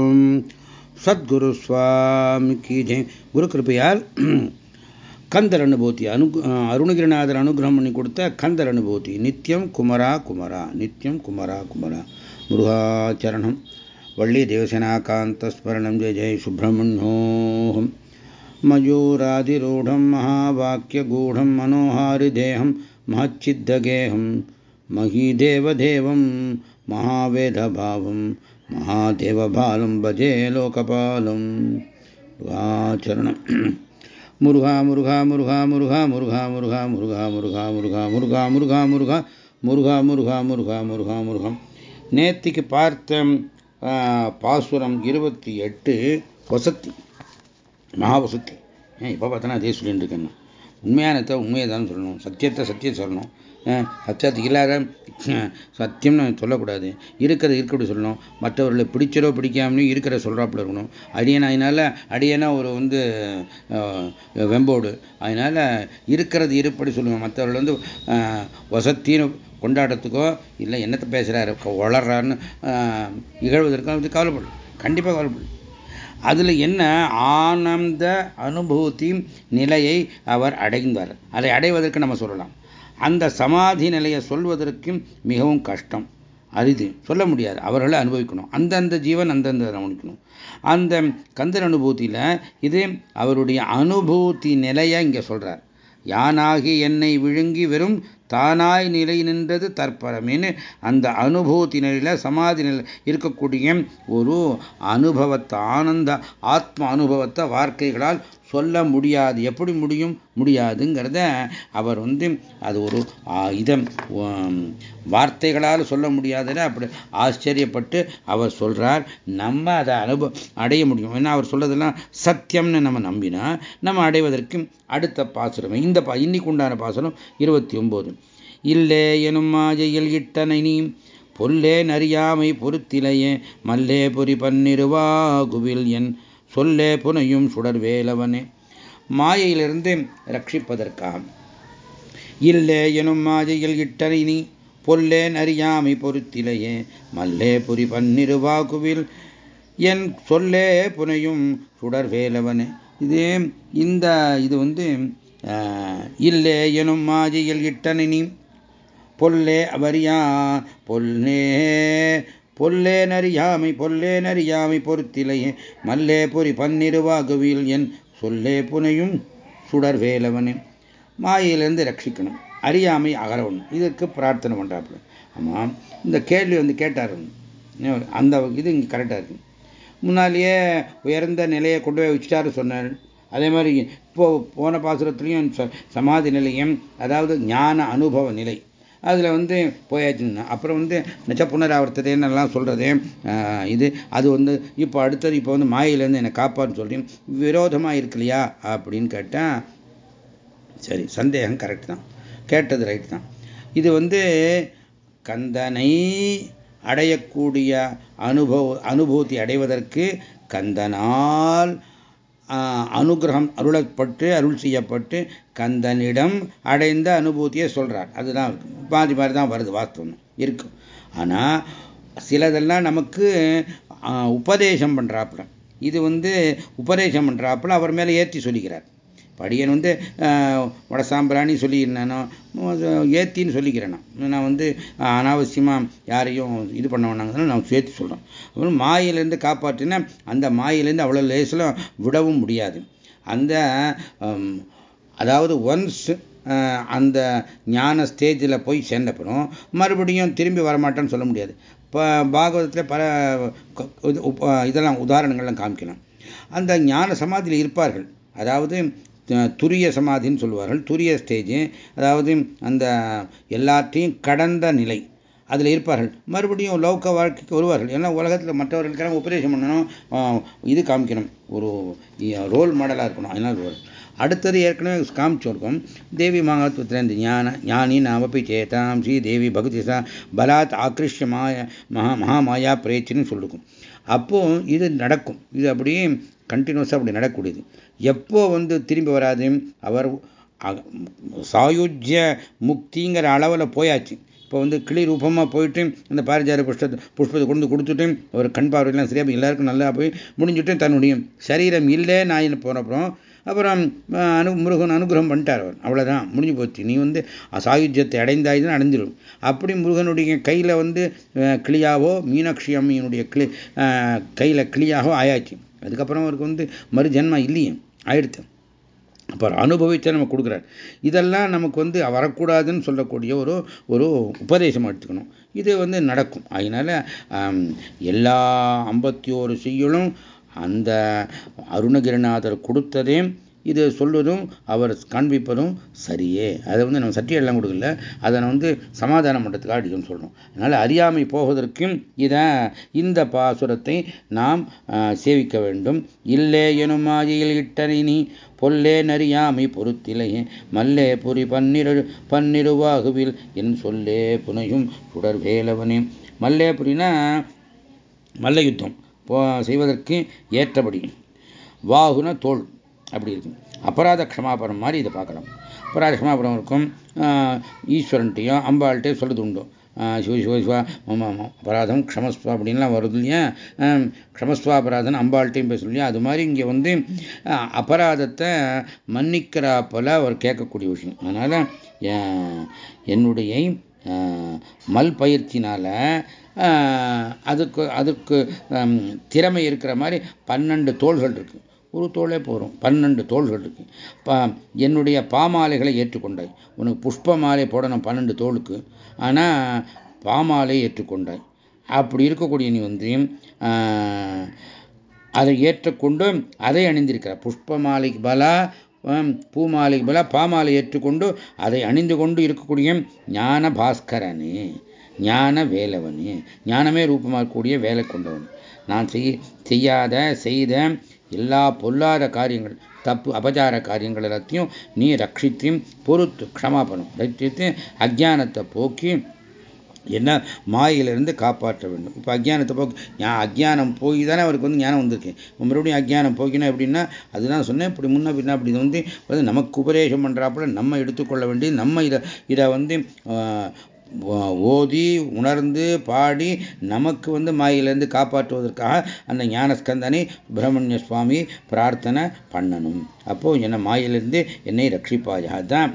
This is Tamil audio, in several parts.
ஓம் சத்குரு சுவாமிக்கு ஜெய் குரு கிருப்பையால் கந்தர் அனுபூதி அனு அருணகிரிநாதர் அனுகிரகம் பண்ணி கொடுத்த கந்தர் அனுபூதி நித்தியம் குமரா குமரா நித்தியம் குமரா குமரா முருகாச்சரணம் வள்ளி தேவசேனாகாந்தஸ்மரணம் ஜெய ஜெய சுப்பிரமணியோகம் मयूराधिरूढं महावाक्यगूढं मनोहारिदेहं महच्चिद्दगेहं महीदेवदेवं महावेदभावं महादेवबालं भजे लोकपालं मुरुगाचरणम् मुरुघा मुरुघा मुरुघा मुरुघा मुरुघा मुरुघा मुरुघा मुरुघा मुरुघा मुरुघा मुरुघा मुरुघा मुरुघा मुरुघा मुरुघा मुरुघा முருகம் நேத்திக்கு பார்த்த பாசுரம் இருபத்தி எட்டு வசத்தி மகாவசத்தி ஏன் இப்போ பார்த்தனா அதே சொல்லிட்டு இருக்கேன் உண்மையானத்தை உண்மையை தான் சொல்லணும் சத்தியத்தை சத்தியம் சொல்லணும் சத்தியத்துக்கு இல்லாத சத்தியம்னு சொல்லக்கூடாது. இருக்கிறத இருக்கப்படி சொல்லணும். மற்றவர்களை பிடிச்சரோ பிடிக்காமலையும் இருக்கிற சொல்கிறாப்புல இருக்கணும். அடியன் அதனால் அடியனா ஒரு வந்து வெம்போடு. அதனால் இருக்கிறது இருப்படி சொல்லுவோம் மற்றவர்கள் வந்து வசத்தின்னு கொண்டாடுறதுக்கோ இல்லை என்னத்தை பேசுகிறாரு வளர்றாருன்னு இகழ்வதற்கோ வந்து கவலைப்படும் கண்டிப்பாக கவலைப்படும் அதில் என்ன? ஆனந்த அனுபூதி நிலையை அவர் அடைந்தார். அதை அடைவதற்கு நம்ம சொல்லலாம். அந்த சமாதி நிலையை சொல்வதற்கும் மிகவும் கஷ்டம். அரிது. சொல்ல முடியாது. அவர்களை அனுபவிக்கணும். அந்தந்த ஜீவன் அந்தந்த கவனிக்கணும் அந்த கந்தர் அனுபூதியில் இது அவருடைய அனுபூதி நிலையை இங்கே சொல்கிறார் யானாகி என்னை விழுங்கி வெறும் தானாய் நிலை நின்றது தற்பரமேன்னு அந்த அனுபூத்தி நிலையில் சமாதி நிலை இருக்கக்கூடிய ஒரு அனுபவத்தை ஆனந்த ஆத்ம அனுபவத்தை வார்த்தைகளால் சொல்ல முடியாது. எப்படி முடியும்? முடியாதுங்கிறத அவர் வந்து அது ஒரு இதம் வார்த்தைகளால் சொல்ல முடியாதுன்னு அப்படி ஆச்சரியப்பட்டு அவர் சொல்கிறார் நம்ம அதை அனுபவம் அடைய முடியும். ஏன்னா அவர் சொல்றதெல்லாம் சத்தியம்னு நம்ம நம்பினா நம்ம அடைவதற்கு அடுத்த பாசுரம் இந்த பா இன்னைக்கு உண்டான பாசுரம் இருபத்தி ஒன்பது இல்லே எனும் மாஜையில் இட்டனை நீ பொல்லே நறியாமை பொறுத்திலையே மல்லே பொறி பன்னிருவாகுவில் என் சொல்லே புனையும் சுடர்வேலவனே. மாயையிலிருந்து ரட்சிப்பதற்காம். இல்லே எனும் மாயையில் இட்டனை நீ பொல்லேன் அறியாமை பொறுத்திலையே. மல்லே புரி பன்னிருவாகுவில் என் சொல்லே புனையும் சுடர் வேலவனே இதே இந்த இது வந்து இல்லே எனும் மாஜையில் இட்டனினி பொல்லே அவரியா பொல்லே பொல்லே நறியாமை பொல்லே நறியாமை பொறுத்திலையே. மல்லே பொறி பன்னிருவாகுவில் என் சொல்லே புனையும் சுடர் வேலவனே. மாயிலிருந்து ரட்சிக்கணும். அறியாமை அகரவணும் இதற்கு பிரார்த்தனை பண்ணுறாப்புல ஆமாம் இந்த கேள்வி வந்து கேட்டார் அந்த இது இங்கே கரெக்டாக இருக்கு. முன்னாலேயே உயர்ந்த நிலையை கொண்டு போய் வச்சுட்டாரு சொன்னார். அதே மாதிரி இப்போ போன பாசுரத்துலேயும் சமாதி நிலையம் அதாவது ஞான அனுபவ நிலை. அதில் வந்து போயாச்சுன்னா அப்புறம் வந்து நச்ச புனராவர்த்ததைன்னெல்லாம் சொல்கிறது இது அது வந்து இப்போ அடுத்தது இப்போ வந்து மாயிலேருந்து என்னை காப்பான்னு சொல்கிறேன் விரோதமாக இருக்கு இல்லையா அப்படின்னு கேட்டால் சரி சந்தேகம் கரெக்ட் தான். கேட்டது ரைட் தான். இது வந்து கந்தனை அடையக்கூடிய அனுபவ அனுபூதி அடைவதற்கு கந்தனால் அனுகிரகம் அருளப்பட்டு அருள் செய்யப்பட்டு கந்தனிடம் அடைந்த அனுபூதியை சொல்கிறார் அதுதான் பாதி மாதிரி தான் வருது வாஸ்தவம் இருக்கும் ஆனால் சிலதெல்லாம் நமக்கு உபதேசம் பண்ணுறாப்புல இது வந்து உபதேசம் பண்ணுறாப்புல அவர் மேலே ஏற்றி சொல்லிக்கிறார். படியன் வந்து வடசாம்பிராணி சொல்லியிருந்தானோ ஏத்தின்னு சொல்லிக்கிறேன் நான். வந்து அனாவசியமாக யாரையும் இது பண்ண வேணாங்க நான் சேர்த்து சொல்கிறேன் அப்புறம் மாயிலேருந்து காப்பாற்றினா அந்த மாயிலேருந்து அவ்வளோ லேசில் விடவும் முடியாது. அந்த அதாவது ஒன்ஸ் அந்த ஞான ஸ்டேஜில் போய் சேர்ந்தப்படும் மறுபடியும் திரும்பி வரமாட்டேன்னு சொல்ல முடியாது. இப்போ பாகவதத்தில் பல இதெல்லாம் உதாரணங்கள்லாம் காமிக்கலாம். அந்த ஞான சமாதியில் இருப்பார்கள். அதாவது துரிய சமாதின்னு சொல்லுவார்கள். துரிய ஸ்டேஜ் அதாவது அந்த எல்லாத்தையும் கடந்த நிலை. அதில் இருப்பார்கள். மறுபடியும் லௌக வாழ்க்கைக்கு வருவார்கள். ஏன்னா உலகத்தில் மற்றவர்களுக்கெல்லாம் உபதேசம் பண்ணணும். இது காமிக்கணும். ஒரு ரோல் மாடலாக இருக்கணும். அதனால் அடுத்தது ஏற்கனவே காமிச்சிருக்கோம் தேவி மகாத்வத்திலேருந்து ஞான ஞானி நாமப்பி சேதாம் ஸ்ரீ தேவி பகவதி சா பலாத் ஆக்ரிஷ்ய மாய மகா மகாமாயா பிரேச்சின்னு சொல்லிருக்கும். அப்போ இது நடக்கும். இது அப்படியே கண்டினியூஸாக அப்படி நடக்கக்கூடியது. எப்போ வந்து திரும்பி வராது? அவர் சாயுஜ்ய முக்திங்கிற அளவில் போயாச்சு. இப்போ வந்து கிளி ரூபமாக போயிட்டு அந்த பாரிஜார புஷ்பத்தை புஷ்பத்தை கொண்டு கொடுத்துட்டு ஒரு கண் பார்வையெல்லாம் சரியாக எல்லாருக்கும் நல்லா போய் முடிஞ்சுட்டு தன்னுடைய சரீரம் இல்லை நான் போனப்புறம் அப்புறம் அனு முருகன் அனுகிரகம் பண்ணிட்டார் அவர். அவ்வளோதான் முடிஞ்சு போச்சு. நீ வந்து சாயுஜ்யத்தை அடைந்தாய்தான் அடைஞ்சிடும் அப்படி முருகனுடைய கையில் வந்து கிளியாவோ மீனாட்சி அம்மையினுடைய கிளி கையில் கிளியாகவோ ஆயாச்சு. அதுக்கப்புறம் அவருக்கு வந்து மறுஜன்மம் இல்லையே. ஆயிடுத்து அப்புறம் அனுபவித்த நம்ம கொடுக்குறாரு. இதெல்லாம் நமக்கு வந்து வரக்கூடாதுன்னு சொல்லக்கூடிய ஒரு ஒரு உபதேசம் எடுத்துக்கணும். இது வந்து நடக்கும். அதனால எல்லா ஐம்பத்தி ஓரு செய்யலும் அந்த அருணகிரிநாதர் கொடுத்ததே இது சொல்வதும் அவர் காண்பிப்பதும் சரியே. அதை வந்து நம்ம சட்டியெல்லாம் கொடுக்கல. அதை வந்து சமாதானம் பண்ணுறதுக்காக அடிக்கணும் சொல்கிறோம் அதனால் அறியாமை போவதற்கும் இதை இந்த பாசுரத்தை நாம் சேவிக்க வேண்டும். இல்லே எனும் மாயையில் இட்டனை நீ பொல்லே நறியாமை பொறுத்திலையே. மல்லே புரி பன்னிரு பன்னிருவாகுவில் என் சொல்லே புனையும் சுடர் வேலவனே மல்லே புரினா மல்ல யுத்தம். செய்வதற்கு ஏற்றபடி. வாகுன தோல். அப்படி இருக்கும். அபராத க்ஷமாபரம் மாதிரி இதை பார்க்கலாம். அபராத க்ஷமாபரம் இருக்கும். ஈஸ்வரன்ட்டையும் அம்பாள்கிட்டையும் சொல்லுது உண்டு. சிவ சிவ சிவா அபராதம் க்ஷமஸ்வா அப்படின்லாம் வருது இல்லையா? க்ஷமஸ்வா அபராதம் அம்பாள்கிட்டையும் பேச இல்லையா? அது மாதிரி இங்கே வந்து அபராதத்தை மன்னிக்கிறாப்போல அவர் கேட்கக்கூடிய விஷயம். அதனால் என்னுடைய மல் பயிற்சினால அதுக்கு அதுக்கு திறமை இருக்கிற மாதிரி பன்னெண்டு தோள்கள் இருக்கு. ஒரு தோளே போகிறோம் பன்னெண்டு தோள்கள் இருக்கு. என்னுடைய பாமாலைகளை ஏற்றுக்கொண்டாய். உனக்கு புஷ்ப மாலை போடணும் பன்னெண்டு தோளுக்கு. ஆனால் பாமாலை ஏற்றுக்கொண்டாய். அப்படி இருக்கக்கூடிய நீ வந்து அதை ஏற்றுக்கொண்டு அதை அணிந்திருக்கிறார் புஷ்ப மாலைக்கு பலா பூமாலைக்கு பலா பாமாலை ஏற்றுக்கொண்டு அதை அணிந்து கொண்டு இருக்கக்கூடிய ஞான பாஸ்கரனே ஞான வேலவனே. ஞானமே ரூபமாக கூடிய வேலை கொண்டவன். நான் செய் செய்யாத செய்த எல்லா பொல்லாத காரியங்கள் தப்பு அபச்சார காரியங்கள் எல்லாத்தையும் நீ ரட்சித்தையும் பொறுத்து க்ஷமாபணம் ரட்சித்து அஜானத்தை போக்கி என்ன மாயிலிருந்து காப்பாற்ற வேண்டும். இப்போ அஜ்ஞானத்தை போக்கு ஞா அஜ்ஞானம் போய் தானே அவருக்கு வந்து ஞானம் வந்திருக்கு. மறுபடியும் அஜ்ஞானம் போக்கினா எப்படின்னா அதுதான் சொன்னேன் இப்படி முன்ன பின்னா அப்படி வந்து நமக்கு உபதேசம் பண்ணுறாப்புல நம்ம எடுத்துக்கொள்ள வேண்டியது நம்ம இதை இதை வந்து ஓதி உணர்ந்து பாடி நமக்கு வந்து மாயிலிருந்து காப்பாற்றுவதற்காக அந்த ஞானஸ்கந்தனை சுப்பிரமணிய சுவாமி பிரார்த்தனை பண்ணணும். அப்போது என்னை மாயிலிருந்து என்னை ரட்சிப்பாயா. அதுதான்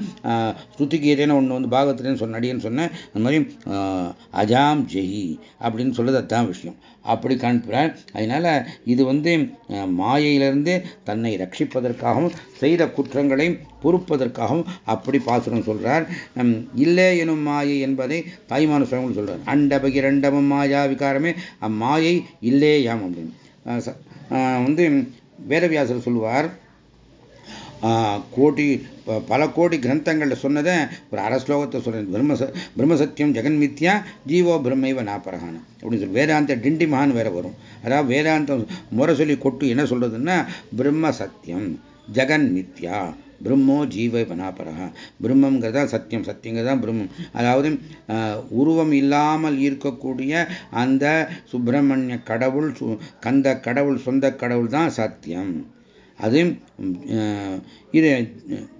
ஸ்ருதிகீதைன்னு ஒன்று வந்து பாகத்துலேன்னு சொன்னடின்னு சொன்னேன் அந்த மாதிரி அஜாம் ஜெயி அப்படின்னு சொல்லுது அதுதான் விஷயம். அப்படி காண்பிறார் அதனால் இது வந்து மாயையிலிருந்து தன்னை ரட்சிப்பதற்காகவும் செய்த குற்றங்களை பொறுப்பதற்காகவும் அப்படி பாசுரம் சொல்றார். இல்லை எனும் மாயை என்பதை தாய்மான சுவாமி சொல்றார். அண்டபகிரண்டமும் மாயா விகாரமே அம்மாயை இல்லேயாம் அப்படின்னு. வந்து வேதவியாசர் சொல்லுவார். கோடி பல கோடி கிரந்தங்களில் சொன்னதை ஒரு அரை ஸ்லோகத்தை சொல்கிறேன் பிரம்ம பிரம்மசத்தியம் ஜெகன்மித்யா ஜீவோ பிரம்மைவ நாப்பரகான அப்படின்னு சொல்லி வேதாந்த டிண்டி மகான் வேற வரும். அதாவது வேதாந்தம் முறை சொல்லி கொட்டு என்ன சொல்றதுன்னா பிரம்ம சத்தியம் ஜெகன் மித்யா பிரம்மோ ஜீவ வனாபரா பிரம்மங்கிறதா சத்தியம் சத்தியங்கிறதா பிரம்மம். அதாவது உருவம் இல்லாமல் இருக்கக்கூடிய அந்த சுப்பிரமணிய கடவுள் கந்த கடவுள் சொந்த கடவுள் தான் சத்தியம். அது இது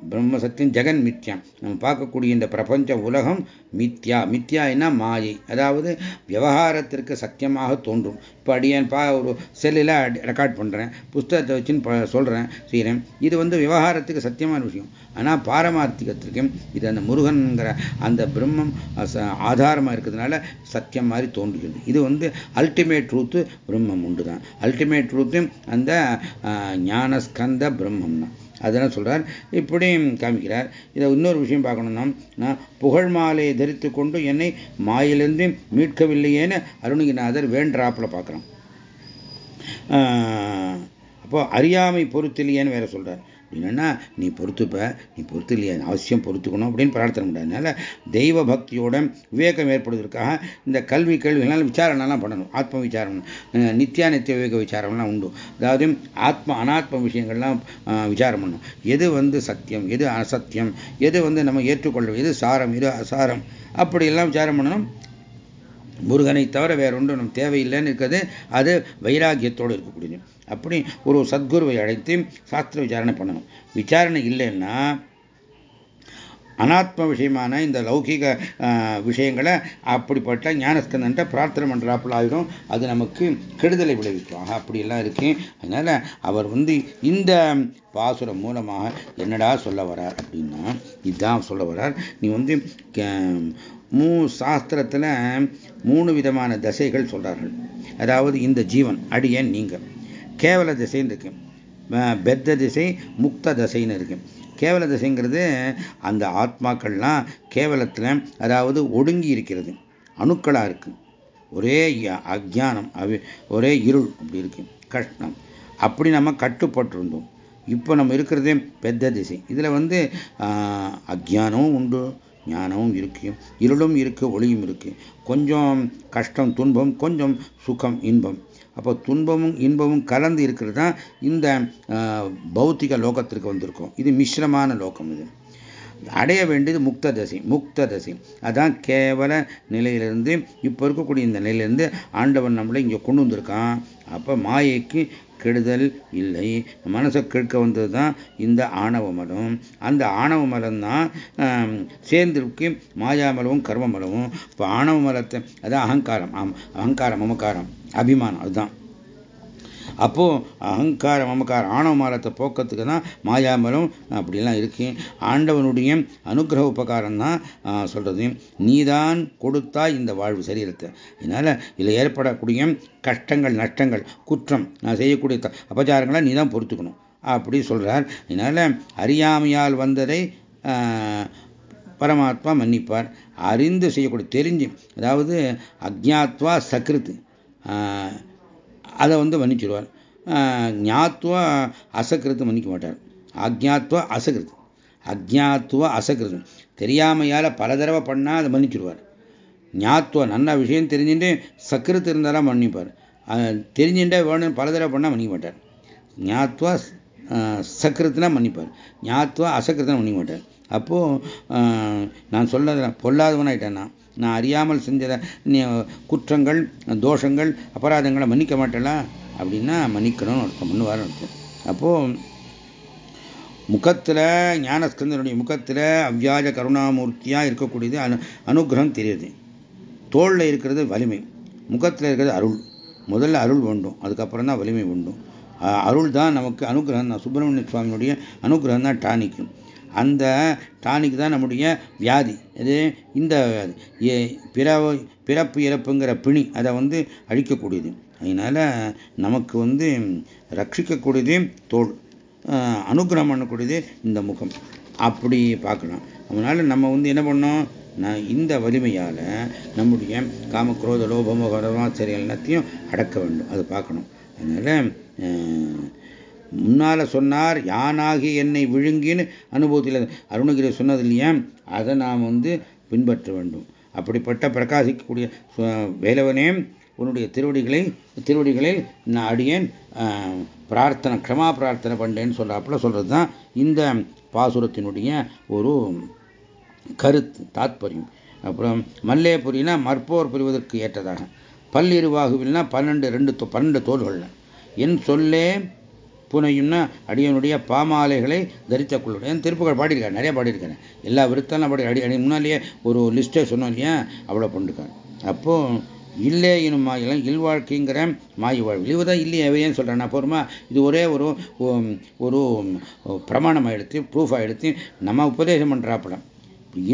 பிரம்ம சத்தியம் ஜெகன் மித்யா. நம்ம பார்க்கக்கூடிய இந்த பிரபஞ்ச உலகம் மித்யா. மித்யா என்ன மாயை. அதாவது விவகாரத்திற்கு சத்தியமாக தோன்றும். இப்போ அடியேன் பா ஒரு செல்லில் ரெக்கார்ட் பண்ணுறேன் புஸ்தகத்தை வச்சுன்னு சொல்கிறேன் செய்கிறேன் இது வந்து விவகாரத்துக்கு சத்தியமான விஷயம். ஆனால் பாரமார்த்திகத்திற்கு இது அந்த முருகன்கிற அந்த பிரம்மம் ஆதாரமாக இருக்கிறதுனால சத்தியம் மாதிரி தோன்றுகிறது. இது வந்து அல்டிமேட் ட்ரூத்து பிரம்மம் உண்டு தான் அல்டிமேட் ட்ரூத்து அந்த ஞானஸ்கந்த பிரம்மம் தான் அதெல்லாம் சொல்கிறார் இப்படி காமிக்கிறார். இதை இன்னொரு விஷயம் பார்க்கணும்னா நான் புகழ் மாலையை தரித்து கொண்டு என்னை மாயிலிருந்து மீட்கவில்லையேன்னு அருணகிரிநாதர் வேண்டாப்பில் பார்க்குறோம் அப்போ அறியாமை பொறுத்தில்லையேன்னு வேற சொல்கிறார் என்னன்னா நீ பொறுத்துப்ப நீ பொறுத்து இல்லையா அவசியம் பொறுத்துக்கணும் அப்படின்னு பிரார்த்தனை முடியாது தெய்வ பக்தியோட விவேகம் ஏற்படுவதற்காக இந்த கல்வி கேள்விகள்லாம் விசாரணைலாம் பண்ணணும். ஆத்ம விசாரம் நித்தியானித்திய விவேக விசாரம்லாம் உண்டு. அதாவது ஆத்ம அனாத்ம விஷயங்கள்லாம் விசாரம் பண்ணணும். எது வந்து சத்தியம் எது அசத்தியம் எது வந்து நம்ம ஏற்றுக்கொள்ள எது சாரம் எது அசாரம் அப்படியெல்லாம் விசாரம் பண்ணணும். முருகனை தவிர வேற ஒன்றும் நம்ம தேவையில்லைன்னு இருக்கிறது அது வைராக்கியத்தோடு இருக்கக்கூடியது. அப்படி ஒரு சத்குருவை அழைத்து சாஸ்திர விசாரணை பண்ணணும். விசாரணை இல்லைன்னா அனாத்ம விஷயமான இந்த லௌகிக விஷயங்களை அப்படிப்பட்ட ஞானஸ்கந்தன்ட்ட பிரார்த்தனை பண்ணுறாப்புல ஆகிடும் அது நமக்கு கெடுதலை விளைவிக்கும். அப்படியெல்லாம் இருக்கு. அதனால அவர் வந்து இந்த பாசுரம் மூலமாக என்னடா சொல்ல வரார் அப்படின்னா இதுதான் சொல்ல வரார். நீ வந்து மூ சாஸ்திரத்தில் மூணு விதமான தசைகள் சொல்கிறார்கள் அதாவது இந்த ஜீவன் அடியன் நீங்கள் கேவல திசைன்னு இருக்கு. பெத்த திசை முக்த திசைன்னு இருக்கு. கேவல திசைங்கிறது அந்த ஆத்மாக்கள்லாம் கேவலத்தில் அதாவது ஒடுங்கி இருக்கிறது. அணுக்களாக இருக்கு. ஒரே அஜானம் ஒரே இருள் அப்படி இருக்கு. கஷ்டம். அப்படி நம்ம கட்டுப்பட்டிருந்தோம். இப்போ நம்ம இருக்கிறதே பெத்த திசை. இதில் வந்து அஜானமும் உண்டு ஞானமும் இருக்கு. இருளும் இருக்கு ஒளியும் இருக்கு. கொஞ்சம் கஷ்டம் துன்பம் கொஞ்சம் சுகம் இன்பம். அப்போ துன்பமும் இன்பமும் கலந்து இருக்கிறது தான் இந்த பௌத்திக லோகத்திற்கு வந்திருக்கும். இது மிஸ்ரமான லோகம் இது. அடைய வேண்டியது முக்த தசை முக்த தசை அதான் கேவல நிலையிலிருந்து இப்போ இருக்கக்கூடிய இந்த நிலையிலேருந்து ஆண்டவன் நம்மளை இங்கே கொண்டு வந்திருக்கான். அப்போ மாயைக்கு கெடுதல் இல்லை. மனசை கேட்க வந்தது தான் இந்த ஆணவ மலம். அந்த ஆணவ மலம் தான் சேர்ந்திருக்கு மாயாமலமும் கர்மமலமும் இப்போ ஆணவ மலத்தை அதான் அகங்காரம். அகங்காரம் மமக்காரம் அபிமானம் அதுதான். அப்போது அகங்கார மமக்கார ஆணவ மாலத்தை போக்கத்துக்கு தான் மாயாமலம் அப்படிலாம் இருக்கு. ஆண்டவனுடைய அனுகிரக உபகாரம் தான் சொல்கிறது நீதான் கொடுத்தா இந்த வாழ்வு சரீரத்தை. அதனால் இதில் ஏற்படக்கூடிய கஷ்டங்கள் நஷ்டங்கள் குற்றம் நான் செய்யக்கூடிய அபச்சாரங்களை நீ தான் பொறுத்துக்கணும். அப்படி சொல்கிறார் இதனால் அறியாமையால் வந்ததை பரமாத்மா மன்னிப்பார். அறிந்து செய்யக்கூடிய தெரிஞ்சு அதாவது அக்ஞாத்வா சக்ருத்து அதை வந்து மன்னிச்சிடுவார். ஞாத்துவா அசகிருத்து மன்னிக்க மாட்டார். அக்ஞாத்துவா அசகிருத்து அக்ஞாத்துவா அசகிருத்து தெரியாமையால் பல தடவை பண்ணால் அதை மன்னிச்சிடுவார். ஞாத்துவா நல்ல விஷயம் தெரிஞ்சுட்டு சக்கிரத்து இருந்தாலும் மன்னிப்பார். தெரிஞ்சுட்டே வேணும் பல தடவை பண்ணால் மன்னிக்க மாட்டார். ஞாத்துவா சக்கிரத்துனா மன்னிப்பார். ஞாத்துவா அசக்கிரத்துனா மன்னிக்க மாட்டார். அப்போது நான் சொல்லாத பொல்லாதவனாயிட்டேன்னா நான் அறியாமல் செஞ்ச குற்றங்கள் தோஷங்கள் அபராதங்களை மன்னிக்க மாட்டேலா அப்படின்னா மன்னிக்கணும்னு அர்த்தம் பண்ணுவார் அர்த்தம். அப்போது முகத்தில் ஞானஸ்கந்தனுடைய முகத்தில் அவ்வியாஜ கருணாமூர்த்தியாக இருக்கக்கூடியது அனு அனுகிரகம் தெரியுது. தோளில் இருக்கிறது வலிமை முகத்தில் இருக்கிறது அருள். முதல்ல அருள் வேண்டும் அதுக்கப்புறம் தான் வலிமை வேண்டும் அருள் தான் நமக்கு அனுகிரகம் தான். சுப்பிரமணிய சுவாமியுடைய அனுகிரகம் தான் டானிக்கு அந்த டானிக் தான் நம்முடைய வியாதி. இது இந்த பிறவு பிறப்பு இறப்புங்கிற பிணி அதை வந்து அழிக்கக்கூடியது. அதனால நமக்கு வந்து ரட்சிக்கக்கூடியது தோல். அனுகிரகம் பண்ணக்கூடியது இந்த முகம். அப்படி பார்க்கலாம். அதனால் நம்ம வந்து என்ன பண்ணோம்? நான் இந்த வலிமையால் நம்முடைய காமக்ரோத சரி எல்லாத்தையும் அடக்க வேண்டும். அதை பார்க்கணும். அதனால் முன்னால் சொன்னார் யானாகி என்னை விழுங்கின்னு அனுபவத்தில் அருணகிரி சொன்னது இல்லையா? அதை நாம் வந்து பின்பற்ற வேண்டும். அப்படிப்பட்ட பிரகாசிக்கக்கூடிய வேலவனே உன்னுடைய திருவடிகளை திருவடிகளில் நான் அடியேன் பிரார்த்தனை க்ஷமா பிரார்த்தனை பண்ணேன்னு சொல்கிறாப்புல சொல்கிறது தான் இந்த பாசுரத்தினுடைய ஒரு கருத்து தாத்பரியம். அப்புறம் மல்லேபுரினா மற்போர் புரிவதற்கு ஏற்றதாக. பல்லிருவாகுவில்னா பன்னெண்டு ரெண்டு பன்னெண்டு தோள்கள் என் சொல்லே புனையும்னா அடியனுடைய பாமாலைகளை தரித்த கொள்ளுடைய திருப்புகள் பாடியிருக்காரு நிறைய பாடியிருக்காரு. எல்லா விருத்தம்லாம் பாடி அடி அடி முன்னாலேயே ஒரு லிஸ்ட்டை சொன்னோம் இல்லையா? அவ்வளோ பண்ணிருக்காரு. அப்போ இல்லே எனும் மாயெல்லாம் இல்வாழ்க்கைங்கிற மாய வாழ்வு இவதான் இல்லையே ஏன் சொல்கிறேன் நான் பொறுமா இது ஒரே ஒரு ஒரு பிரமாணமாக எடுத்து ப்ரூஃபாக எடுத்து நம்ம உபதேசம் பண்ணுறாப்படம்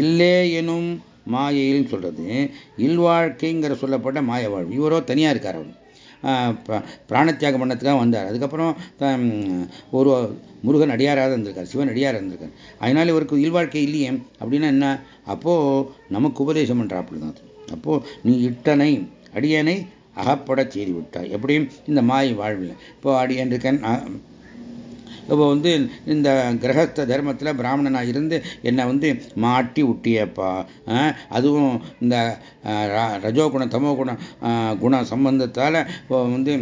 இல்லே எனும் மாயைன்னு சொல்கிறது இல்வாழ்க்கைங்கிற சொல்லப்பட்ட மாய வாழ்வு. இவரோ தனியாக இருக்கார் அவர். பிராணத்தியாகம் பண்ணத்துக்காக வந்தார். அதுக்கப்புறம் ஒரு முருகன் அடியாராக இருந்திருக்கார் சிவன் அடியாராக இருந்திருக்கார். அதனால இவருக்கு இல்வாழ்க்கை இல்லையே அப்படின்னா என்ன? அப்போது நமக்கு உபதேசம் பண்ணுறாப்புல தான் அப்போது நீ இட்டனை அடியனை அகப்பட செய்து விட்டாய் எப்படியும் இந்த மாய் வாழ்வில். இப்போ அடியன் இருக்கேன் இப்போ வந்து இந்த கிரகஸ்த தர்மத்தில் பிராமணனாக இருந்து என்னை வந்து மாட்டி விட்டியப்பா அதுவும் இந்த ரஜோகுணம் தமோ குணம் குண சம்பந்தத்தால் இப்போ வந்து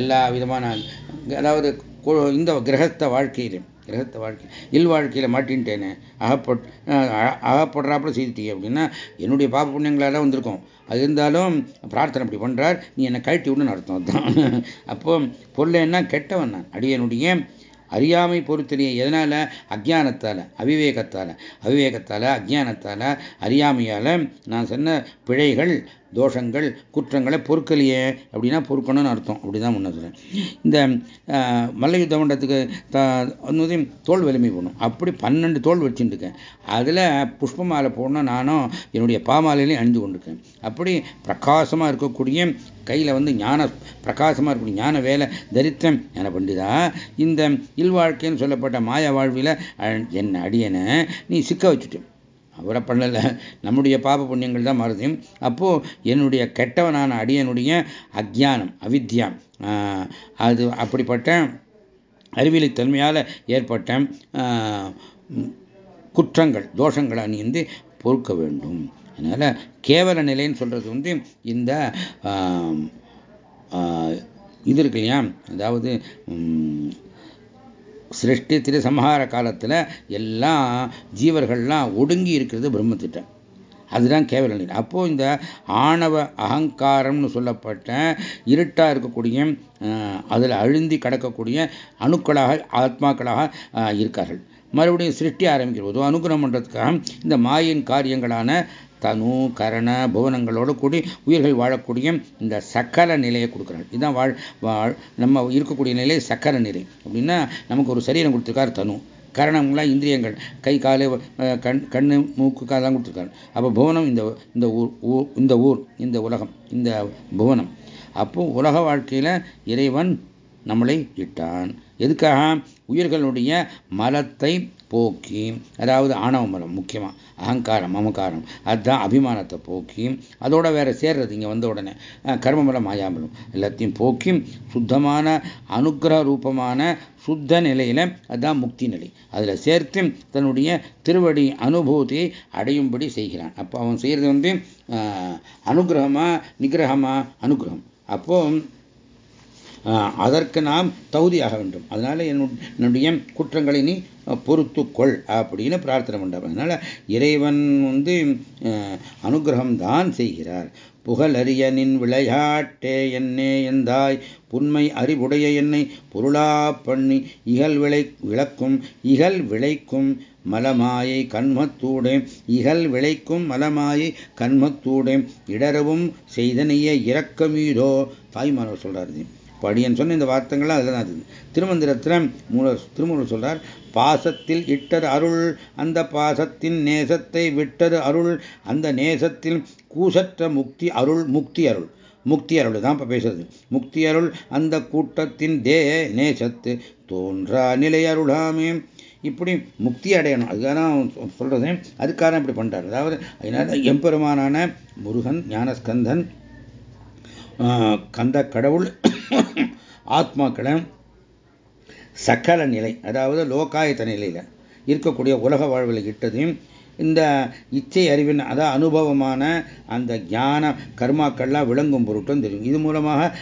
எல்லா விதமான அதாவது இந்த கிரகஸ்த வாழ்க்கையில் கிரகத்த வாழ்க்கை இல் வாழ்க்கையில் மாட்டின்ட்டேனே. அகப்பட் அகப்படுறாப்புல செய்துட்டீங்க அப்படின்னா என்னுடைய பாப புண்ணியங்களால வந்திருக்கும். அது இருந்தாலும் பிரார்த்தனை அப்படி பண்ணுறார் நீ என்னை கழட்டி விடுன்னு அர்த்தம் தான் அப்போ பொருள் என்ன கெட்டவன் நான். அடியனுடைய அறியாமை பொறுத்தறிய எதனால? அஜானத்தால் அவிவேகத்தால. அவிவேகத்தால் அஜானத்தால் அறியாமையால் நான் சொன்ன பிழைகள் தோஷங்கள் குற்றங்களை பொறுக்கலையே அப்படின்னா பொறுக்கணும்னு அர்த்தம். அப்படிதான் முன்ன சொல்றேன். இந்த மல்லயுத்த மண்டத்துக்கு வந்து தோல் வலிமை போடணும். அப்படி பன்னெண்டு தோல் வச்சுட்டு இருக்கேன். அதில் புஷ்ப மாலை போடணும் நானும் என்னுடைய பாமாலையிலையும் அணிந்து கொண்டிருக்கேன். அப்படி பிரகாசமாக இருக்கக்கூடிய கையில் வந்து ஞான பிரகாசமாக இருக்கக்கூடிய ஞான வேலை தரித்தம் ஞான பண்டிதா இந்த இல்வாழ்க்கைன்னு சொல்லப்பட்ட மாய வாழ்வில் என் அடியனை நீ சிக்க வச்சுட்டு. அவரை பண்ணலை. நம்முடைய பாப புண்ணியங்கள் தான் மாறுது. அப்போது என்னுடைய கெட்டவனான அடியனுடைய அஜானம் அவித்யா அது அப்படிப்பட்ட அறிவியலை தன்மையால் ஏற்பட்ட குற்றங்கள் தோஷங்களை அணிந்து பொறுக்க வேண்டும். அதனால் கேவல நிலைன்னு சொல்கிறது வந்து இந்த இது இருக்கு இல்லையா? அதாவது சிருஷ்டி திருசம்ஹார காலத்தில் எல்லாம் ஜீவர்கள்லாம் ஒடுங்கி இருக்கிறது பிரம்மத்திட்டம் அதுதான் கேவல நிலை அப்போது இந்த ஆணவ அகங்காரம்னு சொல்லப்பட்ட இருட்டாக இருக்கக்கூடிய அதில் அழுந்தி கடக்கக்கூடிய அணுக்களாக ஆத்மாக்களாக இருக்கார்கள். மறுபடியும் சிருஷ்டி ஆரம்பிக்கிறது அனுகிரகம் பண்ணுறதுக்காக இந்த மாயின் காரியங்களான தனு கரண புவனங்களோடு கூடி உயிர்கள் வாழக்கூடிய இந்த சக்கர நிலையை கொடுக்குறாங்க இதுதான் வாழ் வாழ் நம்ம இருக்கக்கூடிய நிலை சக்கர நிலை. அப்படின்னா நமக்கு ஒரு சரீரம் கொடுத்துருக்காரு தனு. கரணம்லாம் இந்திரியங்கள். கை காலு கண் கண்ணு மூக்கு காலெலாம் கொடுத்துருக்காரு. அப்போ புவனம் இந்த இந்த ஊர் இந்த ஊர் இந்த உலகம் இந்த புவனம். அப்போ உலக வாழ்க்கையில் இறைவன் நம்மளை இட்டான். எதுக்காக? உயிர்களுடைய மலத்தை போக்கி அதாவது ஆணவ மலம் முக்கியமாக அகங்காரம் மமகாரம் அதுதான் அபிமானத்தை போக்கி அதோட வேற சேர்றது இங்கே வந்த உடனே கர்மமலம் மாயாமலம் எல்லாத்தையும் போக்கி சுத்தமான அனுகிரக ரூபமான சுத்த நிலையில் அதுதான் முக்தி நிலை. அதில் சேர்த்து தன்னுடைய திருவடி அனுபூதியை அடையும்படி செய்கிறான். அப்போ அவன் செய்கிறது வந்து அனுகிரகமாக நிகிரகமாக அனுகிரகம் அப்போது அதற்கு நாம் தகுதியாக வேண்டும். அதனால என்னுடைய குற்றங்களை நீ பொறுத்துக்கொள் அப்படின்னு பிரார்த்தனை பண்றார் அதனால இறைவன் வந்து அனுகிரகம் தான் செய்கிறார். புகழறியனின் விளையாட்டே என்னே எந்தாய் புன்மை அறிவுடைய என்னை பொருளா பண்ணி இகல் விளை விளக்கும் இகல் விளைக்கும் மலமாயை கண்மத்தூடே இகல் விளைக்கும் மலமாயை கண்மத்தூடே இடரவும் செய்தனைய இறக்கமீதோ தாய்மானவர் சொல்றாரு படியன் சொன்ன இந்த வார்த்தைகள்லாம் அதில் தான் திருமந்திரத்தில் மூல திருமூலர் சொல்றார் பாசத்தில் இட்டது அருள் அந்த பாசத்தின் நேசத்தை விட்டது அருள் அந்த நேசத்தில் கூசற்ற முக்தி அருள் முக்தி அருள். முக்தி அருள் தான் இப்போ பேசுறது. முக்தி அருள் அந்த கூட்டத்தின் தே நேசத்து தோன்றா நிலை அருளாமே. இப்படி முக்தி அடையணும். அதுதான் சொல்றது. அதுக்காரன் இப்படி பண்றாரு. அதாவது அதனால எம்பெருமானான முருகன் ஞானஸ்கந்தன் கந்த கடவுள் ஆத்மாக்களை சக்கல நிலை அதாவது லோகாயத்த நிலையில் இருக்கக்கூடிய உலக வாழ்வில் இட்டதையும் இந்த இச்சை அறிவின் அதாவது அனுபவமான அந்த ஞான கர்மாக்கள்லாம் விளங்கும் பொருட்டும் தெரியும். இது மூலமாக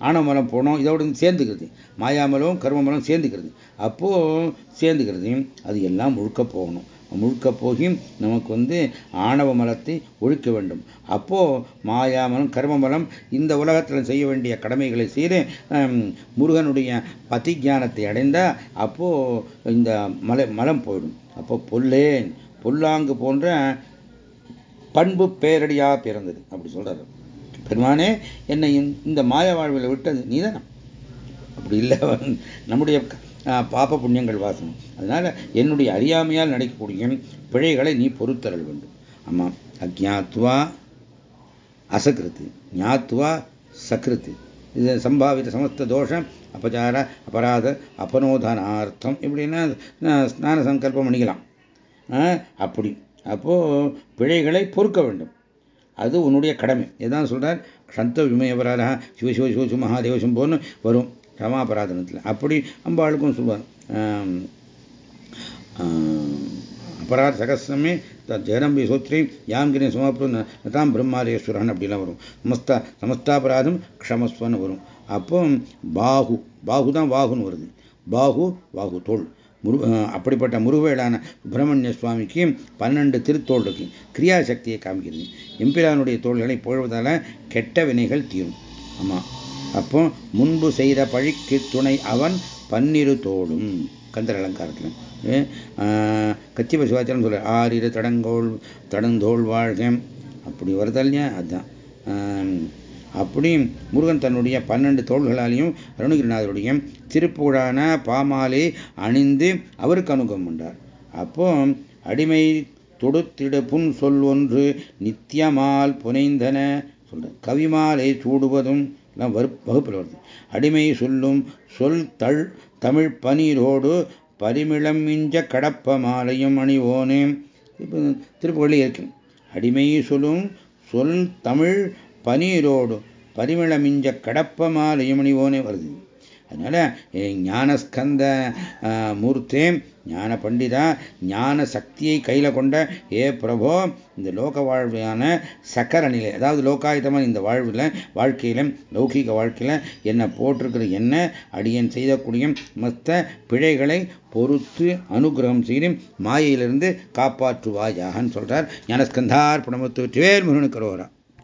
ஆணவமலம் போனோம் இதோடு சேர்ந்துக்கிறது. மாயாமலம் கர்மமலம் சேர்ந்துக்கிறது. அப்போது சேர்ந்துக்கிறது அது எல்லாம் முழுக்க போகணும். முழுக்கப் போகி நமக்கு வந்து ஆணவ மலத்தை ஒழிக்க வேண்டும். அப்போ மாயாமலம் கர்மமலம் இந்த உலகத்தில் செய்ய வேண்டிய கடமைகளை செய்து முருகனுடைய பதி ஜானத்தை அடைந்தால் அப்போ இந்த மலை மலம் போயிடும். அப்போ பொல்லேன் பொல்லாங்கு போன்ற பண்பு பேரடியாக பிறந்தது. அப்படி சொல்றாரு. பெருமானே என்னை இந்த மாய வாழ்வில் விட்டது நீதானா? அப்படி இல்லை. நம்முடைய பாப்ப புண்ணியங்கள் வாசனம். அதனால் என்னுடைய அறியாமையால் நடக்கக்கூடிய பிழைகளை நீ பொறுத்தரல் வேண்டும். ஆமாம் அஜாத்வா அசகிருத்து. ஞாத்வா சகிருத்து. இது சம்பாவித சமஸ்த தோஷம் அபச்சார அபராத அபனோதனார்த்தம் இப்படின்னா ஸ்நான சங்கல்பம் பண்ணிக்கலாம். அப்படி. அப்போ பிழைகளை பொறுக்க வேண்டும். அது உன்னுடைய கடமை. இதான் சொல்கிறார் சந்த விமயபராதா சிவ சிவ சிவ மகாதேவ சம்போன்னு வரும். ரமாபராதனத்தில் அப்படி அம்பாளுக்கும் சொல்வார் அபராத சகசிரமே ஜெயரம்பி சோத்ரி யாங்கிரி சமாப்தம் நதாம் பிரம்மாதேஸ்வரன் அப்படிலாம் வரும். சமஸ்தா சமஸ்தாபராதம் க்ஷமஸ்வன்னு வரும். அப்போ பாகு பாகு தான் வாகுன்னு வருது. பாகு வாகு தோல். முரு அப்படிப்பட்ட முருகவேளான சுப்பிரமணிய சுவாமிக்கு பன்னெண்டு திருத்தோல் இருக்கு. கிரியாசக்தியை காமிக்கிறது. எம்பிரானுடைய தோள்களை போழ்வதால கெட்ட வினைகள் தீரும். ஆமாம் அப்போ முன்பு செய்த பழிக்கு துணை அவன் பன்னிரு தோடும். கந்தர் அலங்காரத்தில். கச்சிப சிவாச்சாரம் சொல்ற ஆறிரு தடங்கோள் தடந்தோள் வாழ்க. அப்படி வருதா இல்லையா? அதுதான் அப்படி முருகன் தன்னுடைய பன்னெண்டு தோள்களாலையும் அருணகிரிநாதருடைய திருப்புகழான பாமாலை அணிந்து அவருக்கு அனுகம் கொண்டார் அப்போ அடிமை தொடுத்திட புன் சொல் ஒன்று நித்தியமால் புனைந்தன சொல்ற கவிமாலை சூடுவதும் எல்லாம் வகுப்பில் வருது. அடிமை சொல்லும் சொல் தள் தமிழ் பனீரோடு பரிமிளம் மிஞ்ச கடப்ப மாலையும் அணிவோனே. இப்போ திருப்புகழி இருக்கு. அடிமை சொல்லும் சொல் தமிழ் பனீரோடு பரிமளமிஞ்ச கடப்ப மாலையும் அணிவோனே வருது. அதனால ஞானஸ்கந்த மூர்த்தே ஞான பண்டிதா ஞான சக்தியை கையில் கொண்ட ஏ பிரபோ இந்த லோக வாழ்வையான சக்கர நிலை அதாவது லோகாயுதமான இந்த வாழ்வில் வாழ்க்கையில் லௌகிக வாழ்க்கையில் என்ன போட்டிருக்கிற என்ன அடியன் செய்யக்கூடிய மொத்த பிழைகளை பொறுத்து அனுகிரகம் செய்து மாயையிலிருந்து காப்பாற்றுவாயாகன்னு சொல்றார் ஞானஸ்கந்தார் புனமத்து வேல் முருகனுக்கு ரோரா